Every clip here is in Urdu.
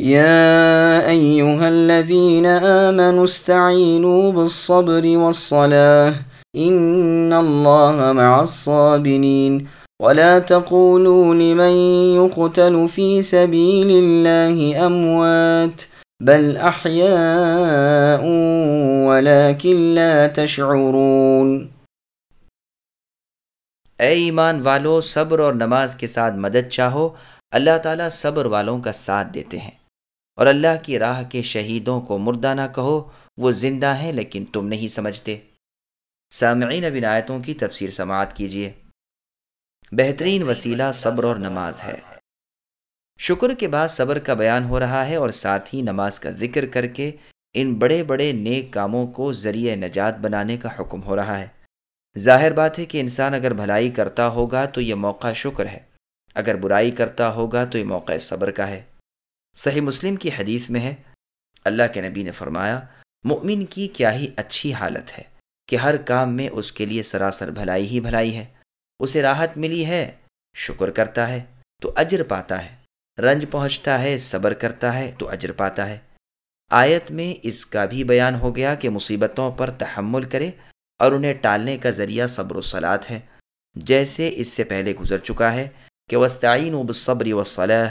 يا أيها الذين آمنوا استعينوا بالصبر والصلاة. إن الله مع الصابرين. ولا تقولوا لمن يقتل في سبيل الله أموات بل أحياء ولكن لا تشعرون. اے ایمان والو صبر اور نماز کے ساتھ مدد چاہو اللہ تعالیٰ صبر والوں کا ساتھ دیتے ہیں۔ اور اللہ کی راہ کے شہیدوں کو مردہ نہ کہو، وہ زندہ ہیں لیکن تم نہیں سمجھتے۔ سامعین اب آیتوں کی تفسیر سماعت کیجیے بہترین وسیلہ صبر اور نماز ہے۔ شکر کے بعد صبر کا بیان ہو رہا ہے اور ساتھ ہی نماز کا ذکر کر کے ان بڑے بڑے نیک کاموں کو ذریعہ نجات بنانے کا حکم ہو رہا ہے۔ ظاہر بات ہے کہ انسان اگر بھلائی کرتا ہوگا تو یہ موقع شکر ہے۔ اگر برائی کرتا ہوگا تو یہ موقع صبر کا ہے۔ صحیح مسلم کی حدیث میں ہے، اللہ کے نبی نے فرمایا، مؤمن کی کیا ہی اچھی حالت ہے کہ ہر کام میں اس کے لیے سراسر بھلائی ہی بھلائی ہے۔ اسے راحت ملی ہے، شکر کرتا ہے، تو اجر پاتا ہے۔ رنج پہنچتا ہے، صبر کرتا ہے، تو اجر پاتا ہے۔ آیت میں اس کا بھی بیان ہو گیا کہ مصیبتوں پر تحمل کرے اور انہیں ٹالنے کا ذریعہ صبر و سلاد ہے۔ جیسے اس سے پہلے گزر چکا ہے کہ وسطین و بصبری و صلاح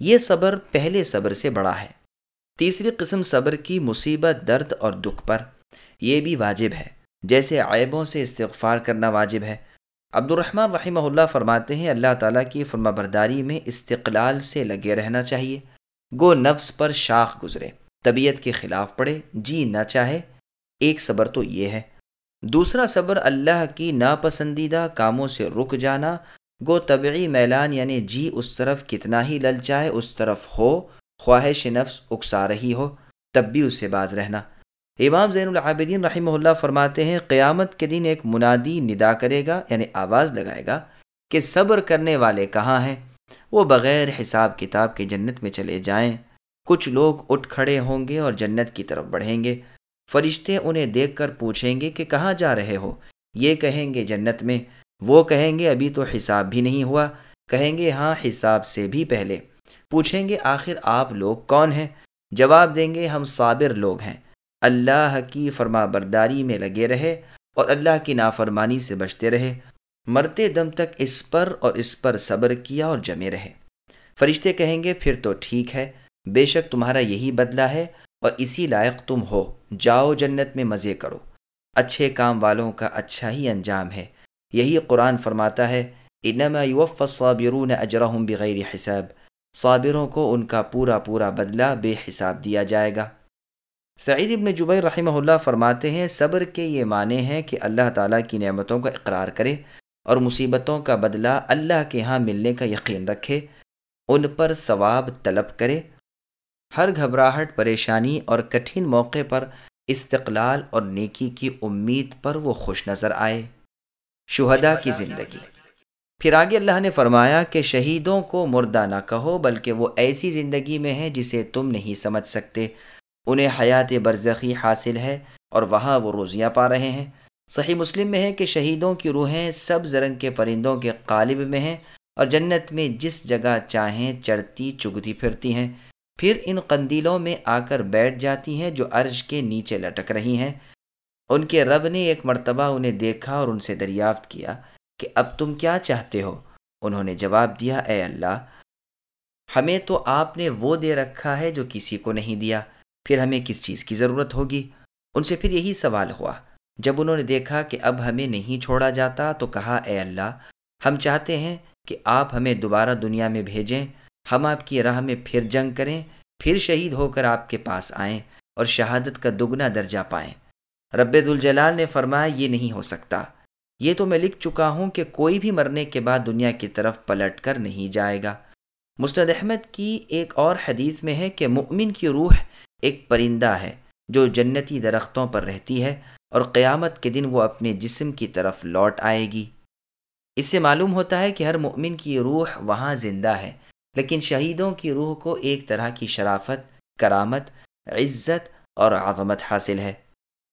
یہ صبر پہلے صبر سے بڑا ہے۔ تیسری قسم صبر کی مصیبت، درد اور دکھ پر۔ یہ بھی واجب ہے۔ جیسے عیبوں سے استغفار کرنا واجب ہے۔ عبد الرحمن رحمہ اللہ فرماتے ہیں، اللہ تعالیٰ کی فرما برداری میں استقلال سے لگے رہنا چاہیے۔ گو نفس پر شاخ گزرے۔ طبیعت کے خلاف پڑے۔ جی نہ چاہے۔ ایک صبر تو یہ ہے۔ دوسرا صبر اللہ کی ناپسندیدہ کاموں سے رک جانا۔ گو طبعی میلان یعنی جی اس طرف کتنا ہی للچائے اس طرف ہو، خواہش نفس اکسا رہی ہو، تب بھی اس سے باز رہنا۔ امام زین العابدین رحمہ اللہ فرماتے ہیں، قیامت کے دن ایک منادی ندا کرے گا یعنی آواز لگائے گا کہ صبر کرنے والے کہاں ہیں؟ وہ بغیر حساب کتاب کے جنت میں چلے جائیں۔ کچھ لوگ اٹھ کھڑے ہوں گے اور جنت کی طرف بڑھیں گے۔ فرشتے انہیں دیکھ کر پوچھیں گے کہ کہاں جا رہے ہو؟ یہ کہیں گے جنت میں۔ وہ کہیں گے ابھی تو حساب بھی نہیں ہوا، کہیں گے ہاں حساب سے بھی پہلے۔ پوچھیں گے آخر آپ لوگ کون ہیں؟ جواب دیں گے ہم صابر لوگ ہیں۔ اللہ کی فرما برداری میں لگے رہے اور اللہ کی نافرمانی سے بچتے رہے۔ مرتے دم تک اس پر اور اس پر صبر کیا اور جمے رہے۔ فرشتے کہیں گے، پھر تو ٹھیک ہے، بے شک تمہارا یہی بدلہ ہے اور اسی لائق تم ہو۔ جاؤ جنت میں مزے کرو۔ اچھے کام والوں کا اچھا ہی انجام ہے۔ یہی قرآن فرماتا ہے، انما یوف الصابرون اجرہم بغیر حساب، صابروں کو ان کا پورا پورا بدلہ بے حساب دیا جائے گا۔ سعید ابن جبیر رحمہ اللہ فرماتے ہیں، صبر کے یہ معنی ہیں کہ اللہ تعالیٰ کی نعمتوں کا اقرار کرے اور مصیبتوں کا بدلہ اللہ کے ہاں ملنے کا یقین رکھے، ان پر ثواب طلب کرے۔ ہر گھبراہٹ، پریشانی اور کٹھن موقع پر استقلال اور نیکی کی امید پر وہ خوش نظر آئے۔ شہدا کی زندگی۔ پھر آگے اللہ نے فرمایا کہ شہیدوں کو مردہ نہ کہو، بلکہ وہ ایسی زندگی میں ہے جسے تم نہیں سمجھ سکتے۔ انہیں حیات برزخی حاصل ہے اور وہاں وہ روزیاں پا رہے ہیں۔ صحیح مسلم میں ہے کہ شہیدوں کی روحیں سب زرنگ کے پرندوں کے قالب میں ہیں اور جنت میں جس جگہ چاہیں چڑھتی چگتی پھرتی ہیں۔ پھر ان قندیلوں میں آ کر بیٹھ جاتی ہیں جو عرش کے نیچے لٹک رہی ہیں۔ ان کے رب نے ایک مرتبہ انہیں دیکھا اور ان سے دریافت کیا کہ اب تم کیا چاہتے ہو؟ انہوں نے جواب دیا، اے اللہ، ہمیں تو آپ نے وہ دے رکھا ہے جو کسی کو نہیں دیا، پھر ہمیں کس چیز کی ضرورت ہوگی؟ ان سے پھر یہی سوال ہوا۔ جب انہوں نے دیکھا کہ اب ہمیں نہیں چھوڑا جاتا تو کہا، اے اللہ، ہم چاہتے ہیں کہ آپ ہمیں دوبارہ دنیا میں بھیجیں، ہم آپ کی راہ میں پھر جنگ کریں، پھر شہید ہو کر آپ کے پاس آئیں اور شہادت کا دگنا درجہ پائیں۔ رب الجلال نے فرمایا، یہ نہیں ہو سکتا۔ یہ تو میں لکھ چکا ہوں کہ کوئی بھی مرنے کے بعد دنیا کی طرف پلٹ کر نہیں جائے گا۔ مستد احمد کی ایک اور حدیث میں ہے کہ مؤمن کی روح ایک پرندہ ہے جو جنتی درختوں پر رہتی ہے اور قیامت کے دن وہ اپنے جسم کی طرف لوٹ آئے گی۔ اس سے معلوم ہوتا ہے کہ ہر مؤمن کی روح وہاں زندہ ہے، لیکن شہیدوں کی روح کو ایک طرح کی شرافت، کرامت، عزت اور عظمت حاصل ہے۔